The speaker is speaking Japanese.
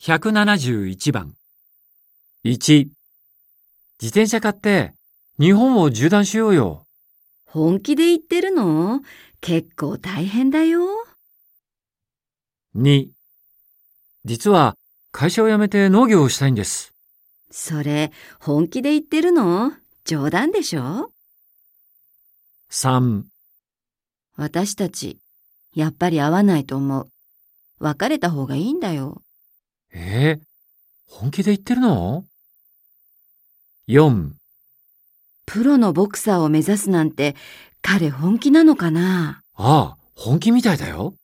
171番。1、自転車買って日本を縦断しようよ。本気で言ってるの？結構大変だよ。2、実は会社を辞めて農業をしたいんです。それ、本気で言ってるの？冗談でしょ？3、私たち、やっぱり会わないと思う。別れた方がいいんだよ。えー、本気で言ってるの ?4、プロのボクサーを目指すなんて、彼本気なのかな？ああ、本気みたいだよ。